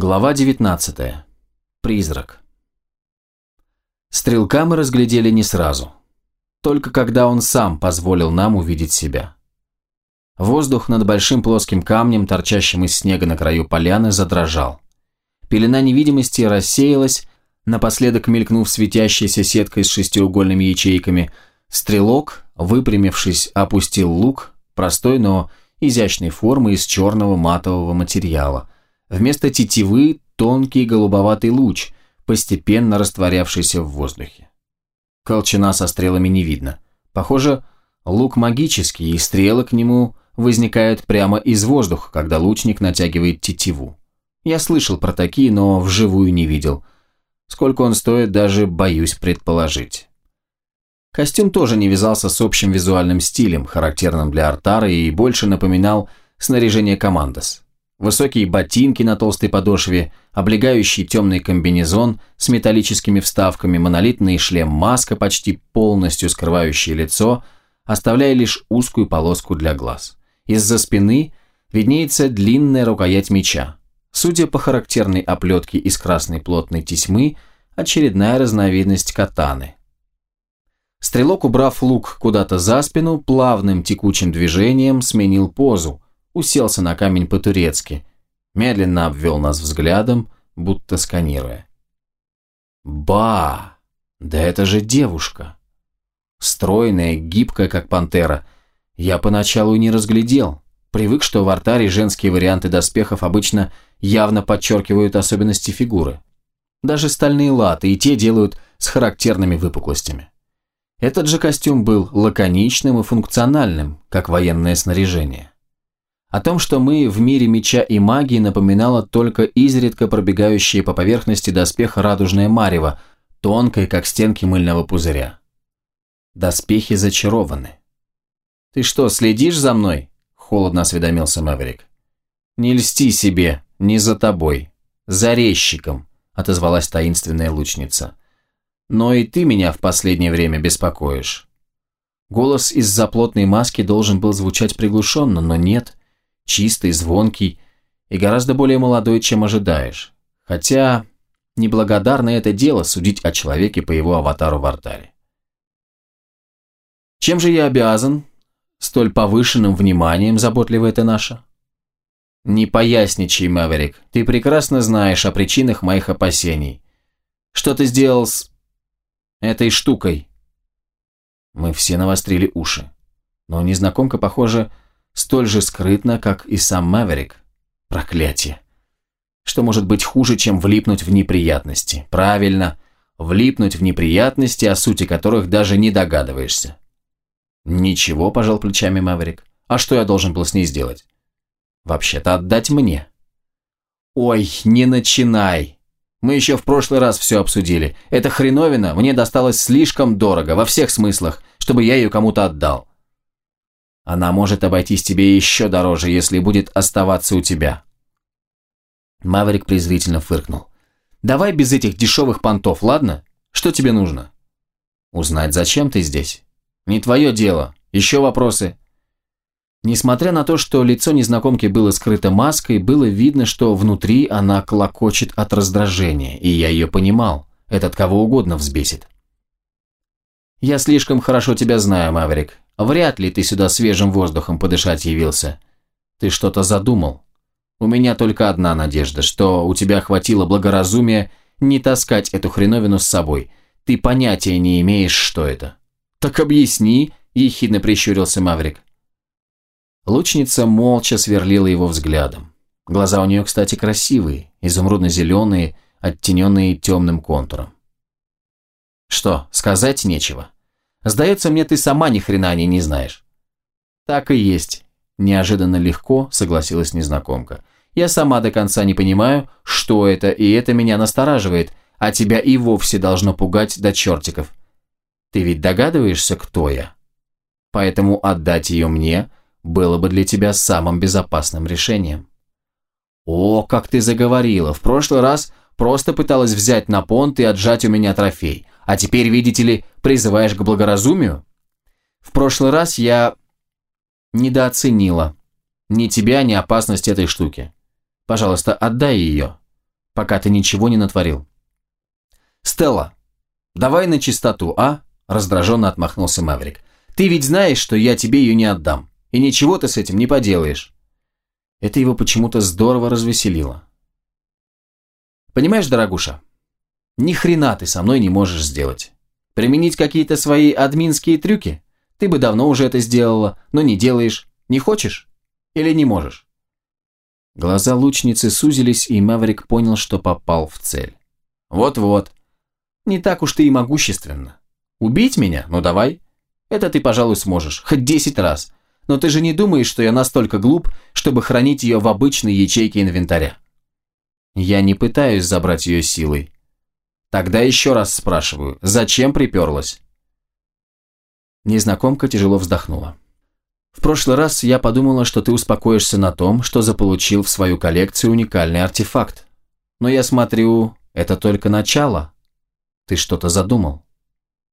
Глава 19. Призрак. Стрелка мы разглядели не сразу. Только когда он сам позволил нам увидеть себя. Воздух над большим плоским камнем, торчащим из снега на краю поляны, задрожал. Пелена невидимости рассеялась, напоследок мелькнув светящейся сеткой с шестиугольными ячейками. Стрелок, выпрямившись, опустил лук, простой, но изящной формы из черного матового материала – Вместо тетивы тонкий голубоватый луч, постепенно растворявшийся в воздухе. Колчана со стрелами не видно. Похоже, лук магический, и стрелы к нему возникают прямо из воздуха, когда лучник натягивает тетиву. Я слышал про такие, но вживую не видел. Сколько он стоит, даже боюсь предположить. Костюм тоже не вязался с общим визуальным стилем, характерным для Артара, и больше напоминал снаряжение командос. Высокие ботинки на толстой подошве, облегающий темный комбинезон с металлическими вставками, монолитный шлем-маска, почти полностью скрывающий лицо, оставляя лишь узкую полоску для глаз. Из-за спины виднеется длинная рукоять меча. Судя по характерной оплетке из красной плотной тесьмы, очередная разновидность катаны. Стрелок, убрав лук куда-то за спину, плавным текучим движением сменил позу – уселся на камень по-турецки, медленно обвел нас взглядом, будто сканируя. «Ба! Да это же девушка!» Стройная, гибкая, как пантера. Я поначалу не разглядел. Привык, что в артаре женские варианты доспехов обычно явно подчеркивают особенности фигуры. Даже стальные латы и те делают с характерными выпуклостями. Этот же костюм был лаконичным и функциональным, как военное снаряжение. О том, что мы в мире меча и магии напоминало только изредка пробегающие по поверхности доспеха радужное марево, тонкое, как стенки мыльного пузыря. Доспехи зачарованы. «Ты что, следишь за мной?» – холодно осведомился Мэверик. «Не льсти себе, не за тобой. За резчиком», – отозвалась таинственная лучница. «Но и ты меня в последнее время беспокоишь». Голос из-за плотной маски должен был звучать приглушенно, но нет чистый, звонкий и гораздо более молодой, чем ожидаешь. Хотя неблагодарное это дело судить о человеке по его аватару в артаре. Чем же я обязан столь повышенным вниманием, заботливая ты наша? Не поясничай, Мэверик, ты прекрасно знаешь о причинах моих опасений. Что ты сделал с этой штукой? Мы все навострили уши. Но незнакомка, похоже, столь же скрытно, как и сам Мэверик. Проклятие. Что может быть хуже, чем влипнуть в неприятности? Правильно, влипнуть в неприятности, о сути которых даже не догадываешься. Ничего, пожал плечами Мэверик. А что я должен был с ней сделать? Вообще-то отдать мне. Ой, не начинай. Мы еще в прошлый раз все обсудили. Эта хреновина мне досталась слишком дорого, во всех смыслах, чтобы я ее кому-то отдал. Она может обойтись тебе еще дороже, если будет оставаться у тебя». Маврик презрительно фыркнул. «Давай без этих дешевых понтов, ладно? Что тебе нужно?» «Узнать, зачем ты здесь?» «Не твое дело. Еще вопросы?» Несмотря на то, что лицо незнакомки было скрыто маской, было видно, что внутри она клокочет от раздражения, и я ее понимал. Этот кого угодно взбесит. «Я слишком хорошо тебя знаю, Маврик. Вряд ли ты сюда свежим воздухом подышать явился. Ты что-то задумал. У меня только одна надежда, что у тебя хватило благоразумия не таскать эту хреновину с собой. Ты понятия не имеешь, что это. Так объясни, ехидно прищурился Маврик. Лучница молча сверлила его взглядом. Глаза у нее, кстати, красивые, изумрудно-зеленые, оттененные темным контуром. Что, сказать нечего? Сдается мне, ты сама ни хрена о ней не знаешь». «Так и есть», – неожиданно легко согласилась незнакомка. «Я сама до конца не понимаю, что это, и это меня настораживает, а тебя и вовсе должно пугать до чертиков. Ты ведь догадываешься, кто я? Поэтому отдать ее мне было бы для тебя самым безопасным решением». «О, как ты заговорила! В прошлый раз просто пыталась взять на понт и отжать у меня трофей. А теперь, видите ли, призываешь к благоразумию? В прошлый раз я недооценила ни тебя, ни опасность этой штуки. Пожалуйста, отдай ее. пока ты ничего не натворил. Стелла, давай на чистоту, а? Раздраженно отмахнулся Маврик. Ты ведь знаешь, что я тебе ее не отдам. И ничего ты с этим не поделаешь. Это его почему-то здорово развеселило. Понимаешь, дорогуша, ни хрена ты со мной не можешь сделать. Применить какие-то свои админские трюки? Ты бы давно уже это сделала, но не делаешь. Не хочешь? Или не можешь? Глаза лучницы сузились, и Маврик понял, что попал в цель. Вот-вот. Не так уж ты и могущественно. Убить меня? Ну давай. Это ты, пожалуй, сможешь. Хоть десять раз. Но ты же не думаешь, что я настолько глуп, чтобы хранить ее в обычной ячейке инвентаря? Я не пытаюсь забрать ее силой. Тогда еще раз спрашиваю, зачем приперлась? Незнакомка тяжело вздохнула. В прошлый раз я подумала, что ты успокоишься на том, что заполучил в свою коллекцию уникальный артефакт. Но я смотрю, это только начало. Ты что-то задумал.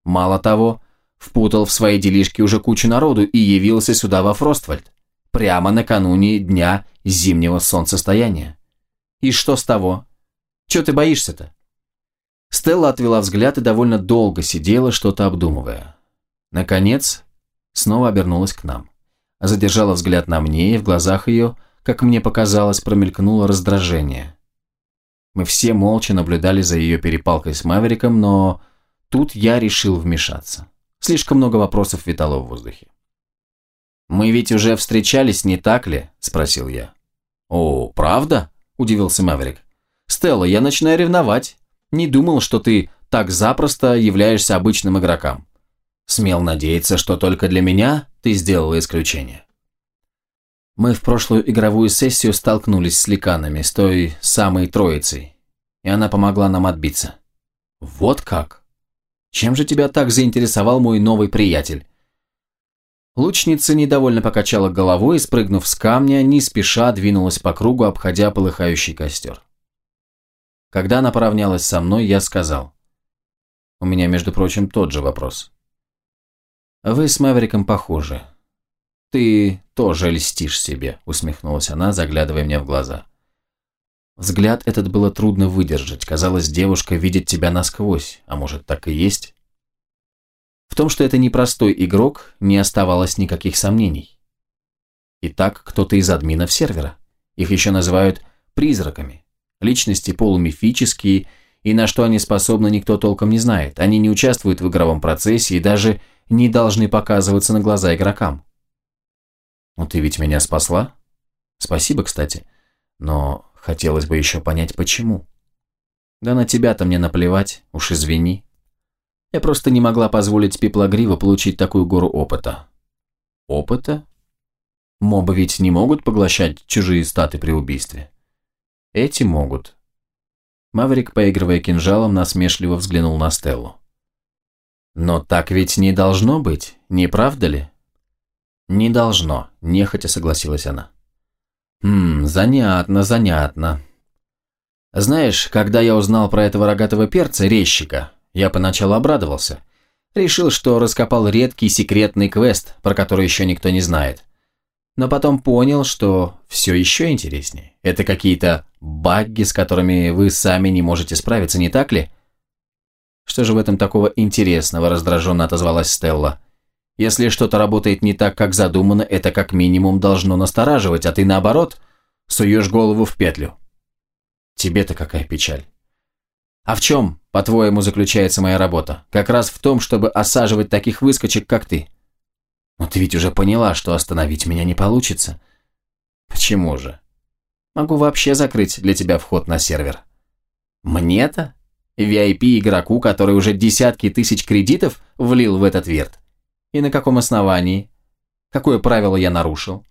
Мало того, впутал в свои делишки уже кучу народу и явился сюда во Фроствальд, прямо накануне дня зимнего солнцестояния. И что с того? Чего ты боишься-то? Стелла отвела взгляд и довольно долго сидела, что-то обдумывая. Наконец, снова обернулась к нам. Задержала взгляд на мне, и в глазах ее, как мне показалось, промелькнуло раздражение. Мы все молча наблюдали за ее перепалкой с Мавериком, но тут я решил вмешаться. Слишком много вопросов витало в воздухе. «Мы ведь уже встречались, не так ли?» – спросил я. «О, правда?» – удивился Маверик. «Стелла, я начинаю ревновать. Не думал, что ты так запросто являешься обычным игроком. Смел надеяться, что только для меня ты сделала исключение». Мы в прошлую игровую сессию столкнулись с ликанами, с той самой троицей, и она помогла нам отбиться. «Вот как?» Чем же тебя так заинтересовал мой новый приятель?» Лучница недовольно покачала головой и, спрыгнув с камня, не спеша двинулась по кругу, обходя полыхающий костер. Когда она поравнялась со мной, я сказал. У меня, между прочим, тот же вопрос. «Вы с Мэвериком похожи. Ты тоже льстишь себе», усмехнулась она, заглядывая мне в глаза. Взгляд этот было трудно выдержать. Казалось, девушка видит тебя насквозь, а может, так и есть. В том, что это непростой игрок, не оставалось никаких сомнений. Итак, кто-то из админов сервера. Их еще называют призраками. Личности полумифические, и на что они способны, никто толком не знает. Они не участвуют в игровом процессе и даже не должны показываться на глаза игрокам. Ну ты ведь меня спасла? Спасибо, кстати. Но Хотелось бы еще понять, почему. Да на тебя-то мне наплевать, уж извини. Я просто не могла позволить Пиплогриву получить такую гору опыта. Опыта? Мобы ведь не могут поглощать чужие статы при убийстве. Эти могут. Маврик, поигрывая кинжалом, насмешливо взглянул на Стеллу. Но так ведь не должно быть, не правда ли? Не должно, нехотя согласилась она. Хм, занятно, занятно. Знаешь, когда я узнал про этого рогатого перца, резчика, я поначалу обрадовался. Решил, что раскопал редкий секретный квест, про который еще никто не знает. Но потом понял, что все еще интереснее. Это какие-то багги, с которыми вы сами не можете справиться, не так ли? Что же в этом такого интересного, раздраженно отозвалась Стелла. Если что-то работает не так, как задумано, это как минимум должно настораживать, а ты наоборот, суешь голову в петлю. Тебе-то какая печаль. А в чем, по-твоему, заключается моя работа? Как раз в том, чтобы осаживать таких выскочек, как ты. Но ты ведь уже поняла, что остановить меня не получится. Почему же? Могу вообще закрыть для тебя вход на сервер. Мне-то? VIP-игроку, который уже десятки тысяч кредитов влил в этот верт? И на каком основании? Какое правило я нарушил?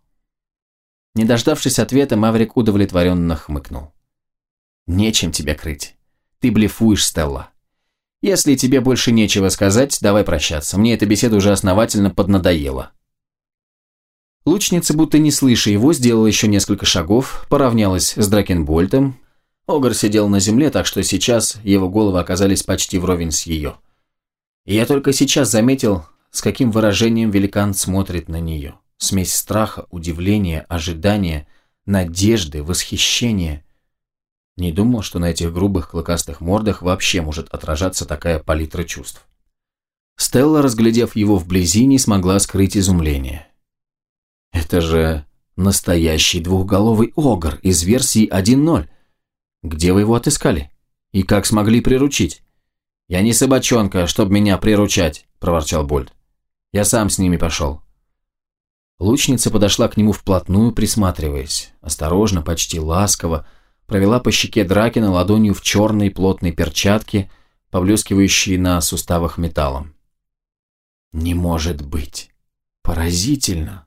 Не дождавшись ответа, Маврик удовлетворенно хмыкнул. Нечем тебя крыть. Ты блефуешь, Стелла. Если тебе больше нечего сказать, давай прощаться. Мне эта беседа уже основательно поднадоела. Лучница, будто не слыша его, сделала еще несколько шагов, поравнялась с Дракенбольтом. Огр сидел на земле, так что сейчас его головы оказались почти вровень с ее. И я только сейчас заметил, с каким выражением великан смотрит на нее. Смесь страха, удивления, ожидания, надежды, восхищения. Не думал, что на этих грубых клыкастых мордах вообще может отражаться такая палитра чувств. Стелла, разглядев его вблизи, не смогла скрыть изумление. «Это же настоящий двухголовый огр из версии 1.0. Где вы его отыскали? И как смогли приручить?» «Я не собачонка, чтобы меня приручать», – проворчал Больд. «Я сам с ними пошел». Лучница подошла к нему вплотную, присматриваясь. Осторожно, почти ласково, провела по щеке Дракина ладонью в черной плотной перчатке, поблескивающей на суставах металлом. «Не может быть! Поразительно!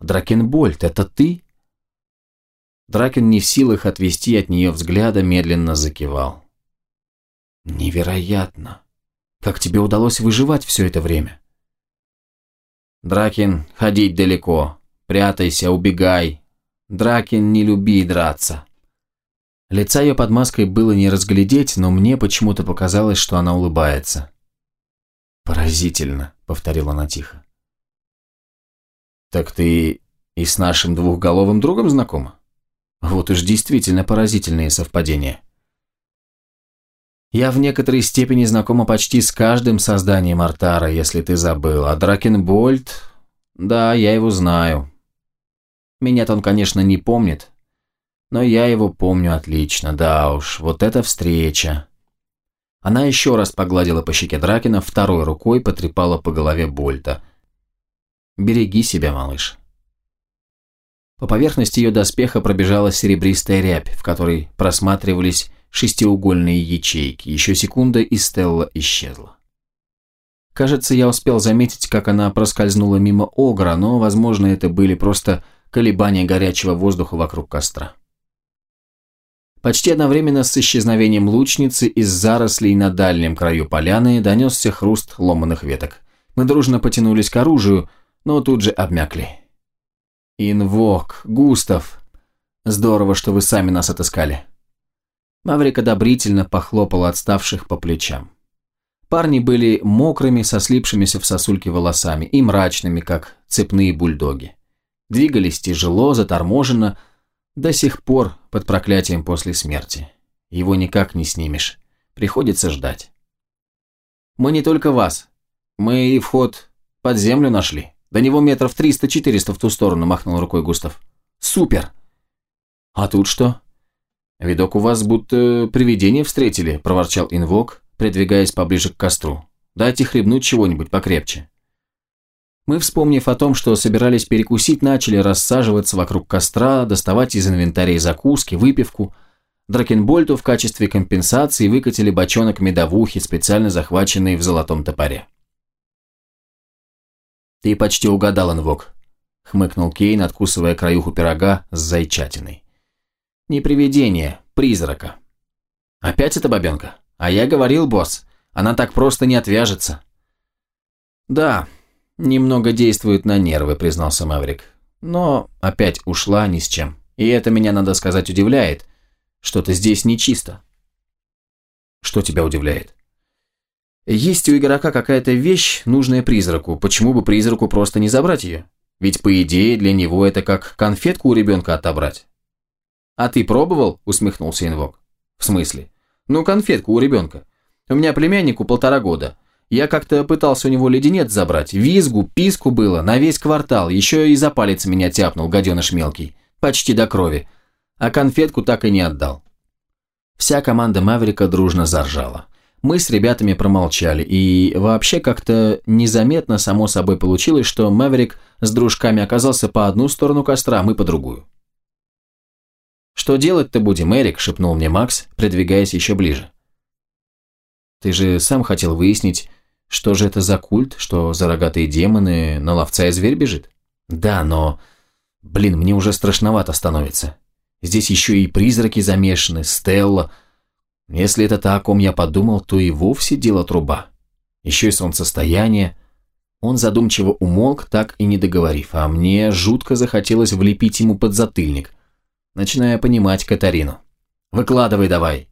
Дракенбольд, это ты?» Дракен не в силах отвести от нее взгляда, медленно закивал. «Невероятно! Как тебе удалось выживать все это время?» «Дракин, ходить далеко. Прятайся, убегай. Дракин, не люби драться». Лица ее под маской было не разглядеть, но мне почему-то показалось, что она улыбается. «Поразительно», — повторила она тихо. «Так ты и с нашим двухголовым другом знакома? Вот уж действительно поразительные совпадения». Я в некоторой степени знакома почти с каждым созданием Артара, если ты забыл. А Дракенбольд... Да, я его знаю. Меня-то он, конечно, не помнит. Но я его помню отлично, да уж. Вот эта встреча. Она еще раз погладила по щеке Дракена, второй рукой потрепала по голове Больта. «Береги себя, малыш». По поверхности ее доспеха пробежала серебристая рябь, в которой просматривались шестиугольные ячейки. Еще секунда, и Стелла исчезла. Кажется, я успел заметить, как она проскользнула мимо Огра, но, возможно, это были просто колебания горячего воздуха вокруг костра. Почти одновременно с исчезновением лучницы из зарослей на дальнем краю поляны донесся хруст ломаных веток. Мы дружно потянулись к оружию, но тут же обмякли. «Инвок, Густав, здорово, что вы сами нас отыскали». Маврик одобрительно похлопал отставших по плечам. Парни были мокрыми, со слипшимися в сосульки волосами и мрачными, как цепные бульдоги. Двигались тяжело, заторможенно, до сих пор под проклятием после смерти. Его никак не снимешь. Приходится ждать. Мы не только вас. Мы и вход под землю нашли. До него метров триста-четыреста в ту сторону, махнул рукой Густав. Супер! А тут что? «Видок у вас будто привидение встретили», – проворчал инвок, придвигаясь поближе к костру. «Дайте хлебнуть чего-нибудь покрепче». Мы, вспомнив о том, что собирались перекусить, начали рассаживаться вокруг костра, доставать из инвентарей закуски, выпивку. Дракенбольту в качестве компенсации выкатили бочонок медовухи, специально захваченный в золотом топоре. «Ты почти угадал, инвок», – хмыкнул Кейн, откусывая краюху пирога с зайчатиной. Не привидение, призрака. Опять эта бабенка? А я говорил, босс, она так просто не отвяжется. Да, немного действует на нервы, признался Маврик. Но опять ушла ни с чем. И это меня, надо сказать, удивляет. Что-то здесь нечисто. Что тебя удивляет? Есть у игрока какая-то вещь, нужная призраку. Почему бы призраку просто не забрать ее? Ведь, по идее, для него это как конфетку у ребенка отобрать. «А ты пробовал?» – усмехнулся инвок. «В смысле?» «Ну, конфетку у ребенка. У меня племяннику полтора года. Я как-то пытался у него леденец забрать. Визгу, писку было, на весь квартал. Еще и за палец меня тяпнул, гаденыш мелкий. Почти до крови. А конфетку так и не отдал». Вся команда Маврика дружно заржала. Мы с ребятами промолчали, и вообще как-то незаметно само собой получилось, что Маврик с дружками оказался по одну сторону костра, а мы по другую. «Что делать-то будем, Эрик?» – шепнул мне Макс, придвигаясь еще ближе. «Ты же сам хотел выяснить, что же это за культ, что за рогатые демоны на ловца и зверь бежит?» «Да, но... Блин, мне уже страшновато становится. Здесь еще и призраки замешаны, Стелла. Если это то, о ком я подумал, то и вовсе дело труба. Еще и солнцестояние». Он задумчиво умолк, так и не договорив, а мне жутко захотелось влепить ему под затыльник начиная понимать Катарину. «Выкладывай давай.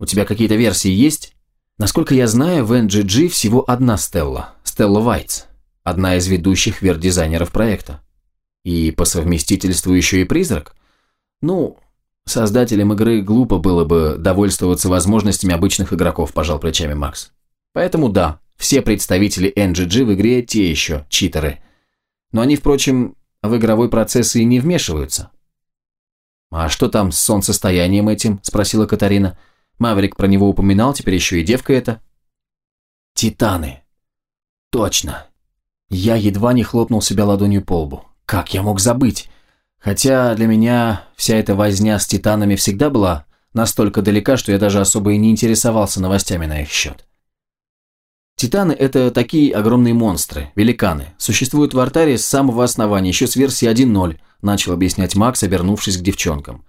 У тебя какие-то версии есть?» Насколько я знаю, в NGG всего одна Стелла, Стелла Вайтс, одна из ведущих вердизайнеров проекта. И по совместительству еще и призрак. Ну, Создателям игры глупо было бы довольствоваться возможностями обычных игроков, пожал плечами Макс. Поэтому да, все представители NGG в игре те еще читеры. Но они, впрочем, в игровой процесс и не вмешиваются. «А что там с солнцестоянием этим?» – спросила Катарина. «Маврик про него упоминал, теперь еще и девка эта». «Титаны!» «Точно!» Я едва не хлопнул себя ладонью по лбу. «Как я мог забыть?» Хотя для меня вся эта возня с титанами всегда была настолько далека, что я даже особо и не интересовался новостями на их счет. Титаны – это такие огромные монстры, великаны. Существуют в артаре с самого основания, еще с версии 1.0, начал объяснять Макс, обернувшись к девчонкам.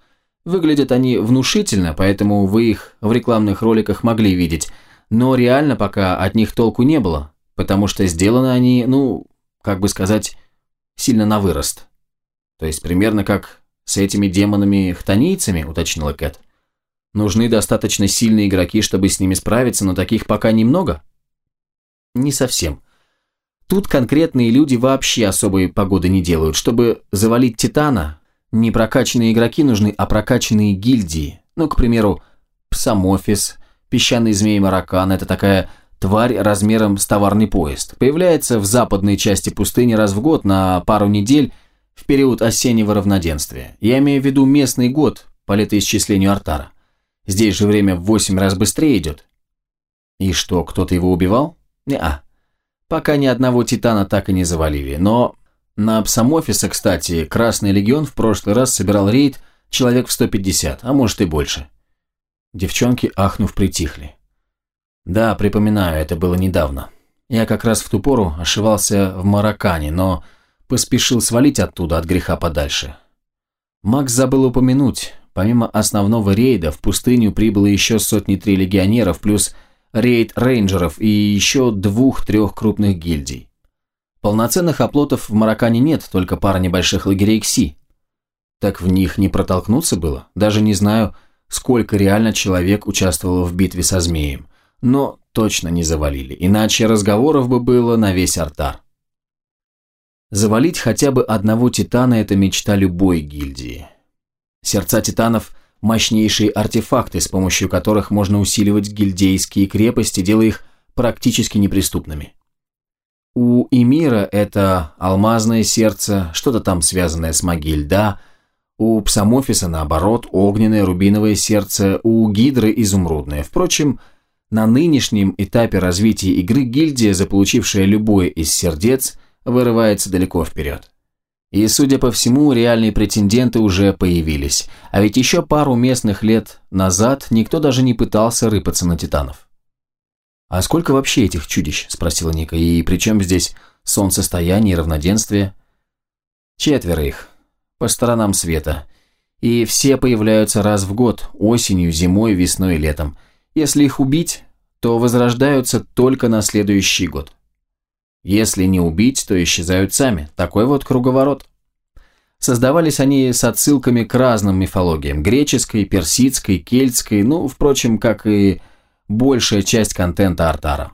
Выглядят они внушительно, поэтому вы их в рекламных роликах могли видеть, но реально пока от них толку не было, потому что сделаны они, ну, как бы сказать, сильно на вырост. То есть примерно как с этими демонами-хтонийцами, уточнила Кэт. Нужны достаточно сильные игроки, чтобы с ними справиться, но таких пока немного? Не совсем. Тут конкретные люди вообще особой погоды не делают. Чтобы завалить Титана, не прокачанные игроки нужны, а прокачанные гильдии. Ну, к примеру, Псамофис, песчаный змей-маракан – это такая тварь размером с товарный поезд. Появляется в западной части пустыни раз в год на пару недель – в период осеннего равноденствия. Я имею в виду местный год по летоисчислению Артара. Здесь же время в восемь раз быстрее идет. И что, кто-то его убивал? Не-а. Пока ни одного Титана так и не завалили, но... На Псамофиса, кстати, Красный Легион в прошлый раз собирал рейд человек в 150, а может и больше. Девчонки, ахнув, притихли. Да, припоминаю, это было недавно. Я как раз в ту пору ошивался в Маракане, но поспешил свалить оттуда от греха подальше. Макс забыл упомянуть, помимо основного рейда, в пустыню прибыло еще сотни-три легионеров, плюс рейд рейнджеров и еще двух-трех крупных гильдий. Полноценных оплотов в Маракане нет, только пара небольших лагерей КСИ. Так в них не протолкнуться было, даже не знаю, сколько реально человек участвовало в битве со змеем, но точно не завалили, иначе разговоров бы было на весь артар. Завалить хотя бы одного титана – это мечта любой гильдии. Сердца титанов – мощнейшие артефакты, с помощью которых можно усиливать гильдейские крепости, делая их практически неприступными. У Эмира это алмазное сердце, что-то там связанное с магией льда, у Псамофиса, наоборот, огненное рубиновое сердце, у Гидры изумрудное. Впрочем, на нынешнем этапе развития игры гильдия, заполучившая любое из сердец – вырывается далеко вперед. И, судя по всему, реальные претенденты уже появились, а ведь еще пару местных лет назад никто даже не пытался рыпаться на титанов. «А сколько вообще этих чудищ?» – спросила Ника. «И при чем здесь солнцестояние и равноденствие?» «Четверо их, по сторонам света. И все появляются раз в год, осенью, зимой, весной и летом. Если их убить, то возрождаются только на следующий год. Если не убить, то исчезают сами. Такой вот круговорот. Создавались они с отсылками к разным мифологиям. Греческой, персидской, кельтской, ну, впрочем, как и большая часть контента Артара.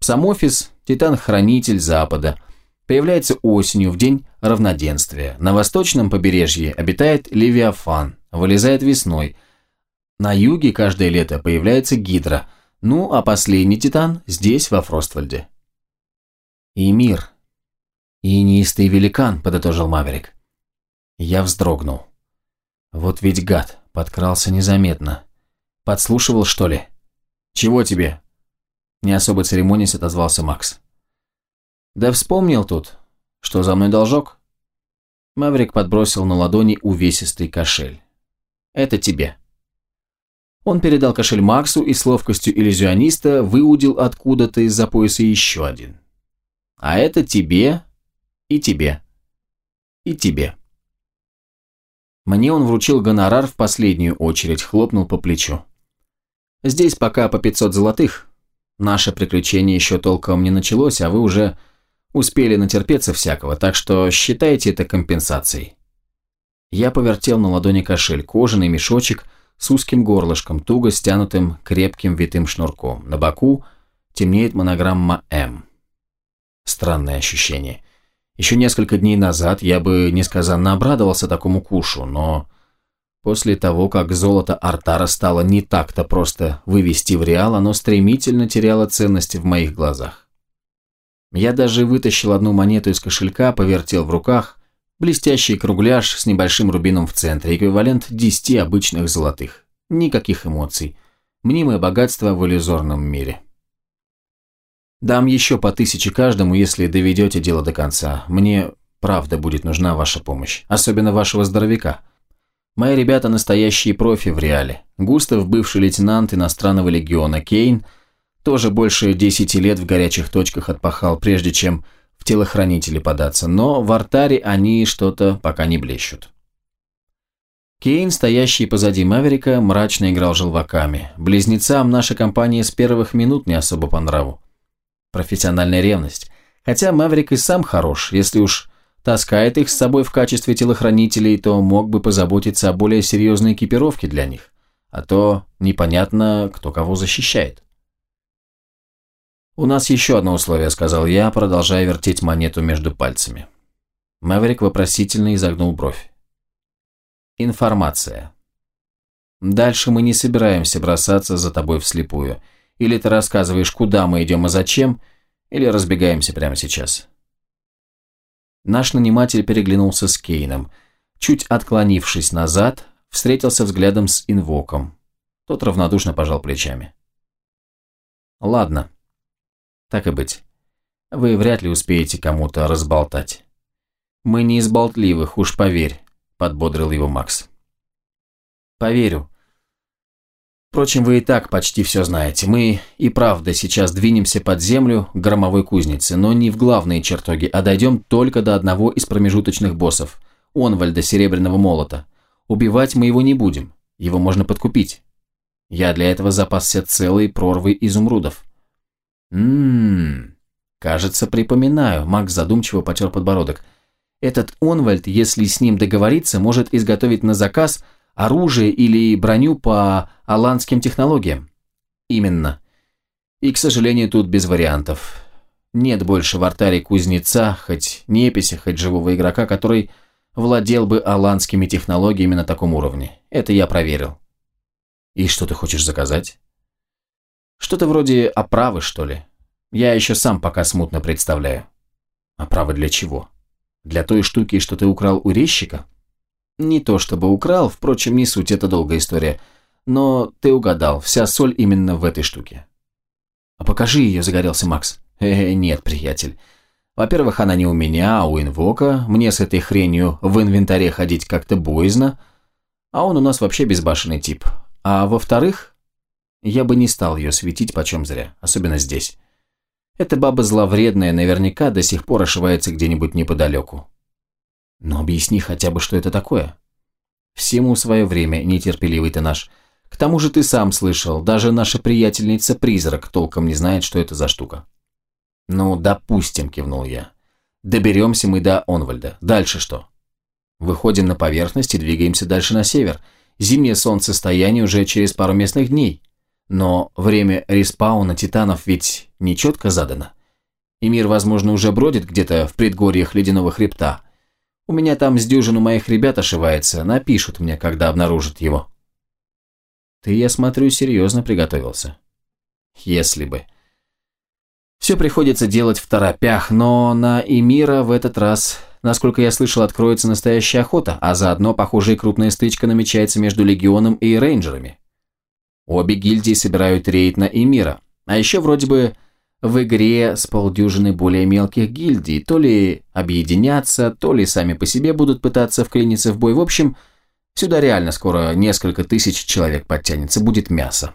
Самофис – титан-хранитель Запада. Появляется осенью, в день равноденствия. На восточном побережье обитает Левиафан, вылезает весной. На юге каждое лето появляется Гидра. Ну, а последний титан здесь, во Фроствальде. «И мир. И неистый великан», — подытожил Маверик. Я вздрогнул. Вот ведь гад, подкрался незаметно. Подслушивал, что ли? «Чего тебе?» Не особо церемонясь отозвался Макс. «Да вспомнил тут, что за мной должок?» Маврик подбросил на ладони увесистый кошель. «Это тебе». Он передал кошель Максу и с ловкостью иллюзиониста выудил откуда-то из-за пояса еще один. А это тебе и тебе. И тебе. Мне он вручил гонорар в последнюю очередь, хлопнул по плечу. Здесь пока по 500 золотых. Наше приключение еще толком не началось, а вы уже успели натерпеться всякого, так что считайте это компенсацией. Я повертел на ладони кошель, кожаный мешочек с узким горлышком, туго стянутым крепким витым шнурком. На боку темнеет монограмма «М». Странное ощущение. Еще несколько дней назад я бы несказанно обрадовался такому кушу, но После того, как золото Артара стало не так-то просто вывести в реал, оно стремительно теряло ценность в моих глазах. Я даже вытащил одну монету из кошелька, повертел в руках, блестящий кругляш с небольшим рубином в центре, эквивалент 10 обычных золотых. Никаких эмоций. Мнимое богатство в иллюзорном мире. Дам еще по тысяче каждому, если доведете дело до конца. Мне правда будет нужна ваша помощь, особенно вашего здоровяка. Мои ребята настоящие профи в реале. Густав, бывший лейтенант иностранного легиона Кейн, тоже больше десяти лет в горячих точках отпахал, прежде чем в телохранители податься, но в артаре они что-то пока не блещут. Кейн, стоящий позади Маверика, мрачно играл желваками. Близнецам наша компания с первых минут не особо по нраву. Профессиональная ревность. Хотя Маверик и сам хорош, если уж таскает их с собой в качестве телохранителей, то мог бы позаботиться о более серьезной экипировке для них. А то непонятно, кто кого защищает. «У нас еще одно условие», — сказал я, продолжая вертеть монету между пальцами. Мэврик вопросительно изогнул бровь. «Информация. Дальше мы не собираемся бросаться за тобой вслепую. Или ты рассказываешь, куда мы идем и зачем, или разбегаемся прямо сейчас». Наш наниматель переглянулся с Кейном. Чуть отклонившись назад, встретился взглядом с инвоком. Тот равнодушно пожал плечами. «Ладно. Так и быть. Вы вряд ли успеете кому-то разболтать. Мы не из болтливых, уж поверь», – подбодрил его Макс. «Поверю. Впрочем, вы и так почти все знаете. Мы и правда сейчас двинемся под землю громовой кузнице, но не в главные чертоги, а дойдем только до одного из промежуточных боссов – Онвальда Серебряного Молота. Убивать мы его не будем, его можно подкупить. Я для этого запасся целой прорвой изумрудов. Ммм, кажется, припоминаю. Макс задумчиво потер подбородок. Этот Онвальд, если с ним договориться, может изготовить на заказ – оружие или броню по аланским технологиям. Именно. И, к сожалению, тут без вариантов. Нет больше в артаре кузнеца, хоть неписи, хоть живого игрока, который владел бы аланскими технологиями на таком уровне. Это я проверил. И что ты хочешь заказать? Что-то вроде оправы, что ли. Я еще сам пока смутно представляю. Оправы для чего? Для той штуки, что ты украл у резчика? Не то чтобы украл, впрочем, не суть, это долгая история. Но ты угадал, вся соль именно в этой штуке. А покажи ее, загорелся Макс. Э, нет, приятель. Во-первых, она не у меня, а у инвока. Мне с этой хренью в инвентаре ходить как-то боязно. А он у нас вообще безбашенный тип. А во-вторых, я бы не стал ее светить почем зря, особенно здесь. Эта баба зловредная наверняка до сих пор ошивается где-нибудь неподалеку. Но объясни хотя бы, что это такое. Всему свое время, нетерпеливый ты наш. К тому же ты сам слышал, даже наша приятельница-призрак толком не знает, что это за штука. Ну, допустим, кивнул я. Доберемся мы до Онвальда. Дальше что? Выходим на поверхность и двигаемся дальше на север. Зимнее солнцестояние уже через пару местных дней. Но время респауна титанов ведь нечетко задано. И мир, возможно, уже бродит где-то в предгорьях ледяного хребта, у меня там с дюжину моих ребят ошивается, напишут мне, когда обнаружат его. Ты, я смотрю, серьезно приготовился. Если бы. Все приходится делать в торопях, но на Эмира в этот раз, насколько я слышал, откроется настоящая охота, а заодно, похоже, и крупная стычка намечается между Легионом и Рейнджерами. Обе гильдии собирают рейд на Эмира, а еще вроде бы в игре с полдюжины более мелких гильдий, то ли объединятся, то ли сами по себе будут пытаться вклиниться в бой. В общем, сюда реально скоро несколько тысяч человек подтянется, будет мясо.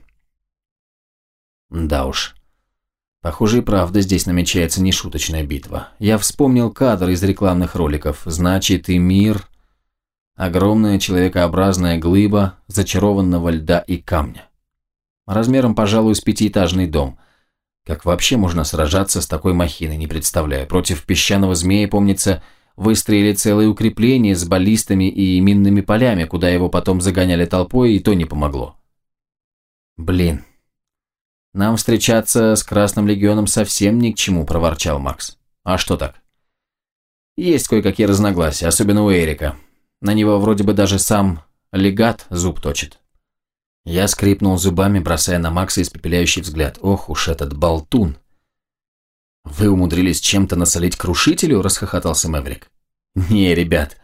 Да уж. Похоже и правда здесь намечается нешуточная битва. Я вспомнил кадр из рекламных роликов. Значит, и мир... Огромная человекообразная глыба зачарованного льда и камня. Размером, пожалуй, с пятиэтажный дом – как вообще можно сражаться с такой махиной, не представляю. Против песчаного змея, помнится, выстроили целые укрепления с баллистами и минными полями, куда его потом загоняли толпой, и то не помогло. Блин. Нам встречаться с Красным Легионом совсем ни к чему, проворчал Макс. А что так? Есть кое-какие разногласия, особенно у Эрика. На него вроде бы даже сам Легат зуб точит. Я скрипнул зубами, бросая на Макса испепеляющий взгляд. Ох уж этот болтун. «Вы умудрились чем-то насолить крушителю?» – расхохотался Мэврик. «Не, ребят,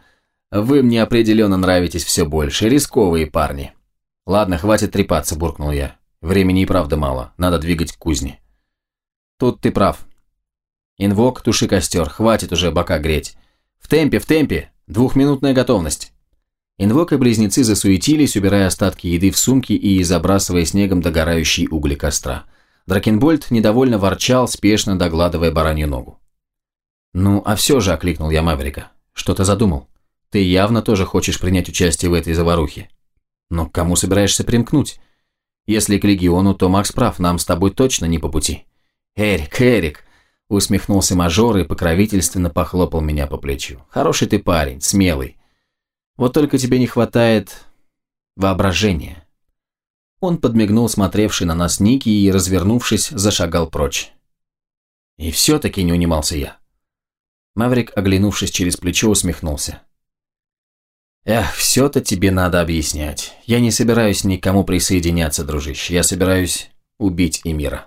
вы мне определенно нравитесь все больше, рисковые парни». «Ладно, хватит трепаться», – буркнул я. «Времени и правда мало, надо двигать к кузне». «Тут ты прав. Инвок, туши костер, хватит уже бока греть. В темпе, в темпе, двухминутная готовность». Инвок и близнецы засуетились, убирая остатки еды в сумки и забрасывая снегом догорающие угли костра. Дракенбольд недовольно ворчал, спешно догладывая баранью ногу. «Ну, а все же», – окликнул я Маврика. «Что ты задумал? Ты явно тоже хочешь принять участие в этой заварухе. Но к кому собираешься примкнуть? Если к Легиону, то Макс прав, нам с тобой точно не по пути». «Эрик, Эрик!» – усмехнулся мажор и покровительственно похлопал меня по плечу. «Хороший ты парень, смелый. Вот только тебе не хватает воображения». Он подмигнул смотревший на нас Ники и, развернувшись, зашагал прочь. И все-таки не унимался я. Маврик, оглянувшись через плечо, усмехнулся. «Эх, все-то тебе надо объяснять. Я не собираюсь никому присоединяться, дружище. Я собираюсь убить Эмира».